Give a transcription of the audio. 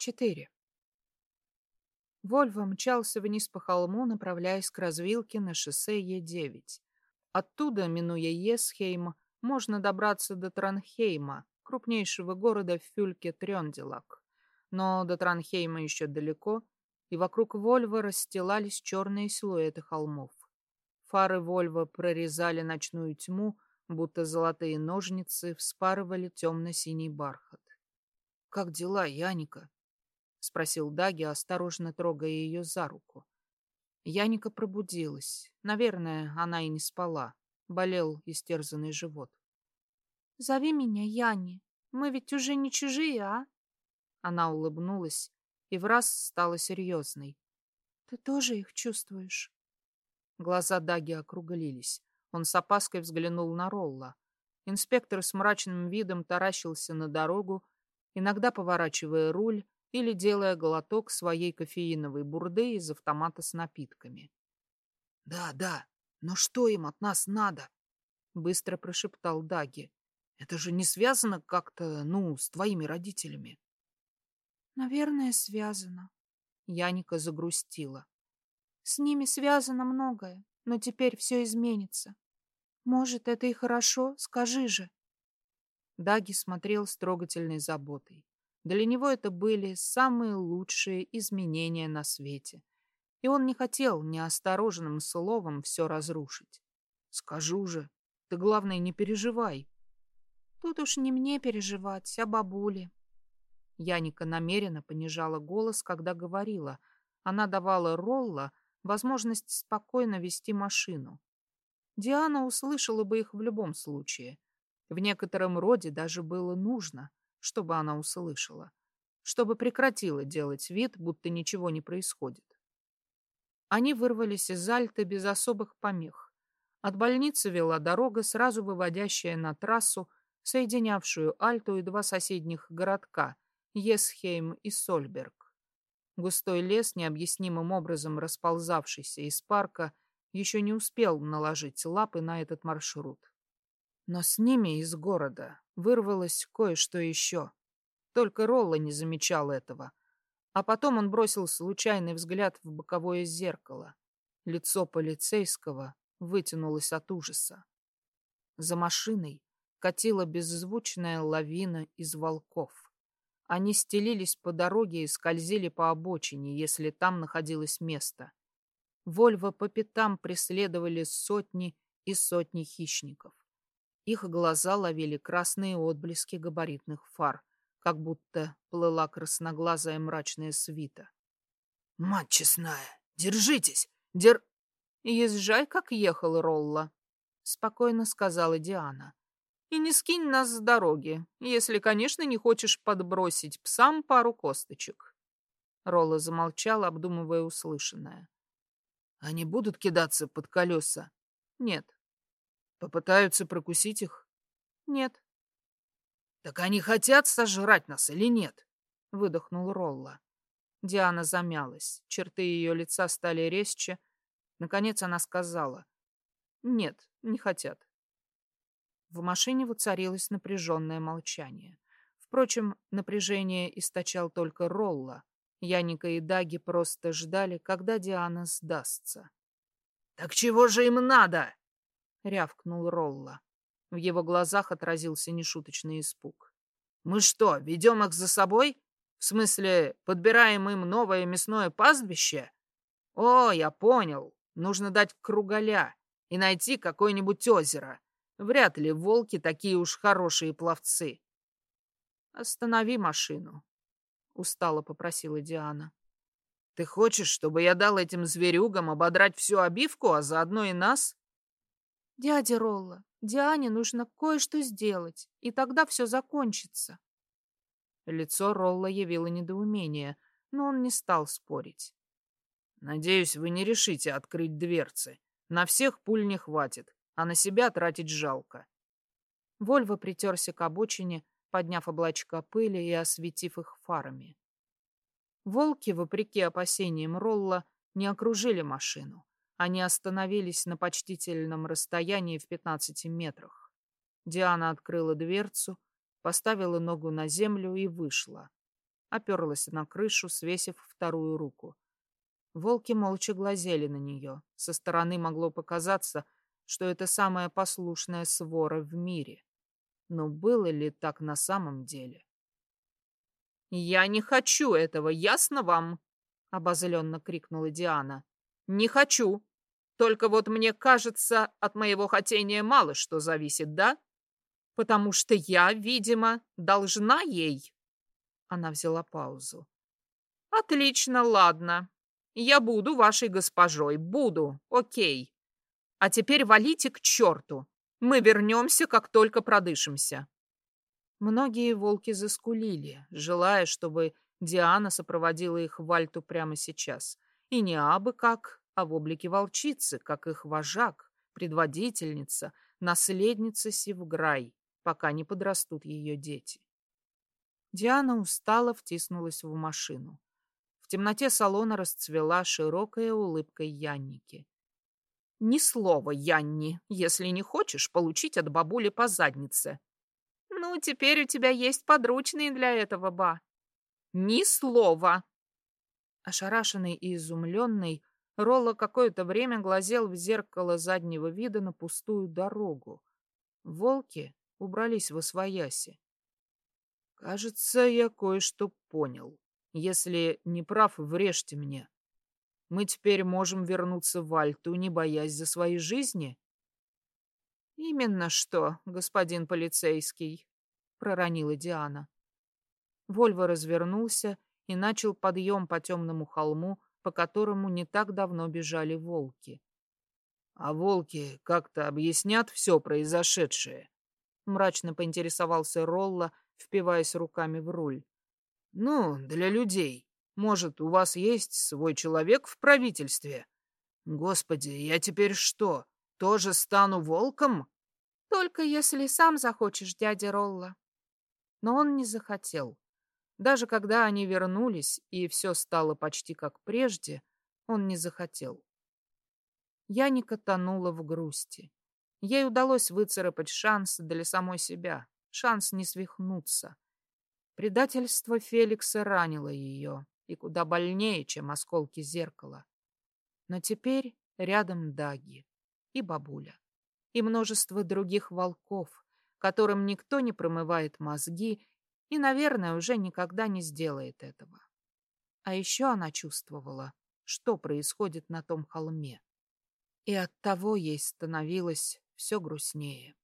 Четыре. Вольво мчался вниз по холму, направляясь к развилке на шоссе Е9. Оттуда, минуя Есхейм, можно добраться до Транхейма, крупнейшего города в фюльке Трёнделак. Но до Транхейма еще далеко, и вокруг Вольва расстилались черные силуэты холмов. Фары Вольва прорезали ночную тьму, будто золотые ножницы вспарывали темно-синий бархат. «Как дела, Яника?» — спросил Даги, осторожно трогая ее за руку. Яника пробудилась. Наверное, она и не спала. Болел истерзанный живот. «Зови меня Яни. Мы ведь уже не чужие, а?» Она улыбнулась и в раз стала серьезной. «Ты тоже их чувствуешь?» Глаза Даги округлились. Он с опаской взглянул на Ролла. Инспектор с мрачным видом таращился на дорогу, иногда поворачивая руль, или делая глоток своей кофеиновой бурды из автомата с напитками. «Да, да, но что им от нас надо?» — быстро прошептал Даги. «Это же не связано как-то, ну, с твоими родителями?» «Наверное, связано». Яника загрустила. «С ними связано многое, но теперь все изменится. Может, это и хорошо, скажи же». Даги смотрел с трогательной заботой. Для него это были самые лучшие изменения на свете. И он не хотел неосторожным словом все разрушить. «Скажу же, ты, главное, не переживай». «Тут уж не мне переживать, а бабуле». Яника намеренно понижала голос, когда говорила. Она давала Ролла возможность спокойно вести машину. Диана услышала бы их в любом случае. В некотором роде даже было нужно — чтобы она услышала, чтобы прекратила делать вид, будто ничего не происходит. Они вырвались из Альты без особых помех. От больницы вела дорога, сразу выводящая на трассу, соединявшую Альту и два соседних городка — Есхейм и Сольберг. Густой лес, необъяснимым образом расползавшийся из парка, еще не успел наложить лапы на этот маршрут. Но с ними из города вырвалось кое-что еще. Только Ролла не замечал этого. А потом он бросил случайный взгляд в боковое зеркало. Лицо полицейского вытянулось от ужаса. За машиной катила беззвучная лавина из волков. Они стелились по дороге и скользили по обочине, если там находилось место. Вольво по пятам преследовали сотни и сотни хищников. Их глаза ловили красные отблески габаритных фар, как будто плыла красноглазая мрачная свита. «Мать честная, держитесь! Дер...» «Езжай, как ехал Ролла», — спокойно сказала Диана. «И не скинь нас с дороги, если, конечно, не хочешь подбросить псам пару косточек». Ролла замолчал, обдумывая услышанное. «Они будут кидаться под колеса?» «Нет, Попытаются прокусить их? Нет. Так они хотят сожрать нас или нет? Выдохнул Ролла. Диана замялась. Черты ее лица стали резче. Наконец она сказала. Нет, не хотят. В машине воцарилось напряженное молчание. Впрочем, напряжение источал только Ролла. Яника и Даги просто ждали, когда Диана сдастся. «Так чего же им надо?» — рявкнул Ролла. В его глазах отразился нешуточный испуг. «Мы что, ведем их за собой? В смысле, подбираем им новое мясное пастбище? О, я понял. Нужно дать круголя и найти какое-нибудь озеро. Вряд ли волки такие уж хорошие пловцы». «Останови машину», — устало попросила Диана. «Ты хочешь, чтобы я дал этим зверюгам ободрать всю обивку, а заодно и нас?» «Дядя Ролла, Диане нужно кое-что сделать, и тогда все закончится». Лицо Ролла явило недоумение, но он не стал спорить. «Надеюсь, вы не решите открыть дверцы. На всех пуль не хватит, а на себя тратить жалко». Вольво притерся к обочине, подняв облачка пыли и осветив их фарами. Волки, вопреки опасениям Ролла, не окружили машину. Они остановились на почтительном расстоянии в 15 метрах. Диана открыла дверцу, поставила ногу на землю и вышла. оперлась на крышу, свесив вторую руку. Волки молча глазели на нее. Со стороны могло показаться, что это самая послушная свора в мире. Но было ли так на самом деле? «Я не хочу этого, ясно вам?» — обозленно крикнула Диана. «Не хочу. Только вот мне кажется, от моего хотения мало что зависит, да? Потому что я, видимо, должна ей». Она взяла паузу. «Отлично, ладно. Я буду вашей госпожой, буду, окей. А теперь валите к черту. Мы вернемся, как только продышимся. Многие волки заскулили, желая, чтобы Диана сопроводила их в Альту прямо сейчас. И не абы как, а в облике волчицы, как их вожак, предводительница, наследница Севграй, пока не подрастут ее дети. Диана устало втиснулась в машину темноте салона расцвела широкая улыбка Янники. «Ни слова, Янни, если не хочешь получить от бабули по заднице». «Ну, теперь у тебя есть подручные для этого, ба». «Ни слова!» Ошарашенный и изумленный, Ролла какое-то время глазел в зеркало заднего вида на пустую дорогу. Волки убрались в освояси. «Кажется, я кое-что понял», если не прав, врежьте мне. Мы теперь можем вернуться в Альту, не боясь за свои жизни? Именно что, господин полицейский, проронила Диана. Вольво развернулся и начал подъем по темному холму, по которому не так давно бежали волки. А волки как-то объяснят все произошедшее? Мрачно поинтересовался Ролла, впиваясь руками в руль. Ну, для людей. Может, у вас есть свой человек в правительстве? Господи, я теперь что, тоже стану волком? Только если сам захочешь, дядя Ролла. Но он не захотел. Даже когда они вернулись, и все стало почти как прежде, он не захотел. Яника тонула в грусти. Ей удалось выцарапать шанс для самой себя, шанс не свихнуться. Предательство Феликса ранило ее, и куда больнее, чем осколки зеркала. Но теперь рядом Даги и бабуля, и множество других волков, которым никто не промывает мозги и, наверное, уже никогда не сделает этого. А еще она чувствовала, что происходит на том холме. И оттого ей становилось все грустнее.